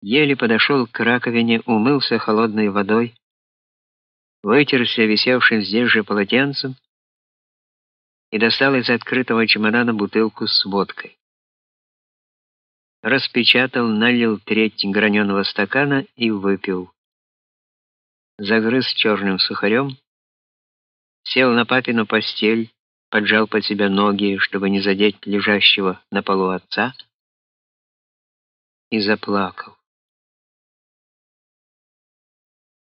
еле подошел к раковине, умылся холодной водой, вытерся висевшим здесь же полотенцем и достал из открытого чемодана бутылку с водкой. Распечатал, налил треть граненого стакана и выпил. Загрыз черным сухарем, сел на папину постель, поджал под себя ноги, чтобы не задеть лежащего на полу отца, и заплакал.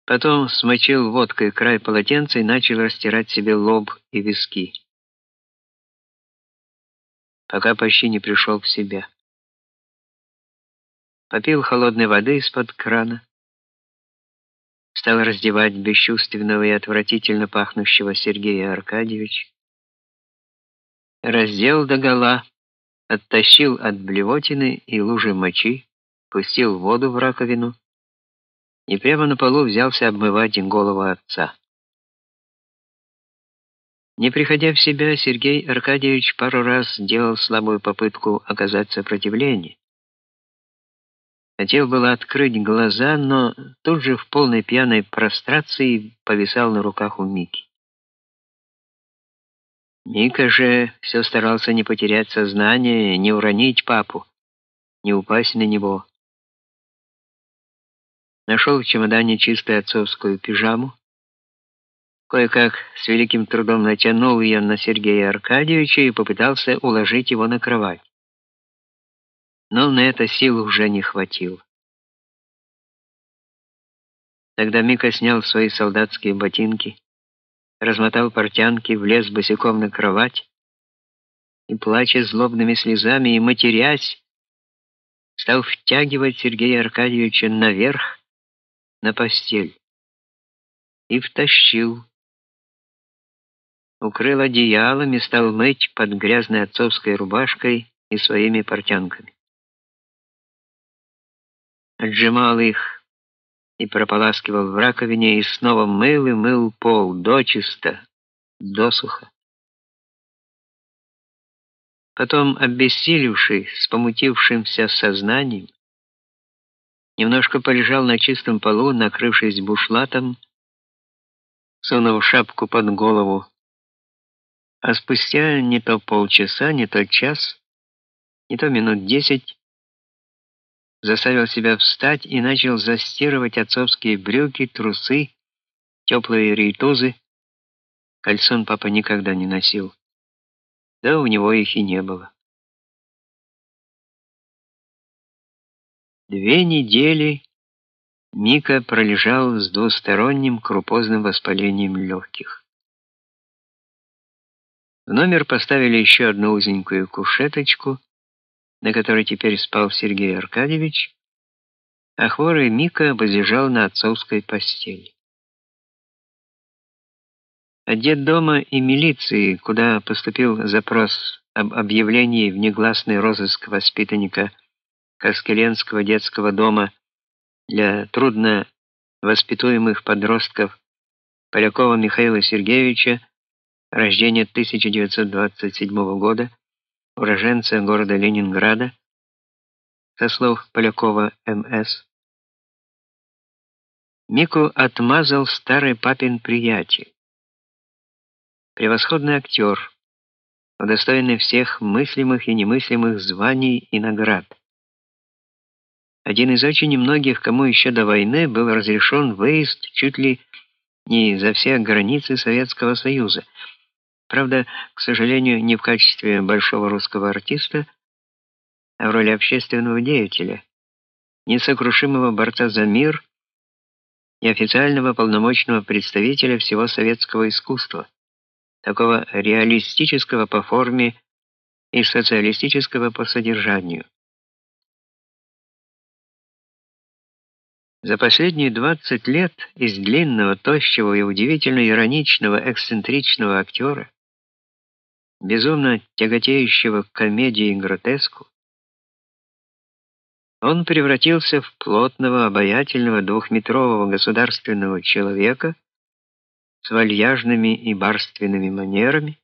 Потом смочил водкой край полотенца и начал растирать себе лоб и виски, пока почти не пришел в себя. Попил холодной воды из-под крана, стал раздевать бесчувственного и отвратительно пахнущего Сергея Аркадьевича, раздел догола, оттащил от блевотины и лужи мочи, пустил воду в раковину и прямо на полу взялся обмывать голову отца. Не приходя в себя, Сергей Аркадьевич пару раз делал слабую попытку оказать сопротивление. Хотел было открыть глаза, но тут же в полной пьяной прострации повисал на руках у Мики. Мика же все старался не потерять сознание, не уронить папу, не упасть на него. Нашел в чемодане чистую отцовскую пижаму, кое-как с великим трудом натянул ее на Сергея Аркадьевича и попытался уложить его на кровать. Но на это сил уже не хватило. Тогда Мика снял свои солдатские ботинки, размотал портянки, влез босиком на кровать и, плача злобными слезами и матерясь, стал втягивать Сергея Аркадьевича наверх на постель и втащил. Укрыл одеялом и стал мыть под грязной отцовской рубашкой и своими портянками. Отжимал их и прополаскивал в раковине, и снова мыл и мыл пол дочисто, досуха. Потом, обессилевший, с помутившимся сознанием, немножко полежал на чистом полу, накрывшись бушлатом, сунув шапку под голову. А спустя не то полчаса, не то час, не то минут десять заставил себя встать и начал застирывать отцовские брюки, трусы, теплые рейтузы. Кальсон папа никогда не носил. Да у него их и не было. Две недели Мика пролежал с двусторонним крупозным воспалением легких. В номер поставили еще одну узенькую кушеточку, на которой теперь спал Сергей Аркадьевич, а хворый Мика возлежал на отцовской постели. От дома и милиции, куда поступил запрос об объявлении в негласный розыск воспитанника Каскеленского детского дома для трудно воспитуемых подростков Полякова Михаила Сергеевича, рождения 1927 года, уроженца города Ленинграда, со слов Полякова М.С. Мику отмазал старый папин приятель. Превосходный актер, удостоенный всех мыслимых и немыслимых званий и наград. Один из очень немногих, кому еще до войны был разрешен выезд чуть ли не за все границы Советского Союза. Правда, к сожалению, не в качестве большого русского артиста, а в роли общественного деятеля, несокрушимого борца за мир и официального полномочного представителя всего советского искусства, такого реалистического по форме и социалистического по содержанию. За последние 20 лет из длинного, тощего и удивительно ироничного, эксцентричного актера безумно тяготеющего к комедии и гротеску, он превратился в плотного, обаятельного двухметрового государственного человека с вальяжными и барственными манерами,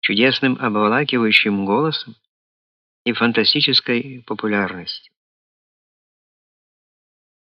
чудесным обволакивающим голосом и фантастической популярностью.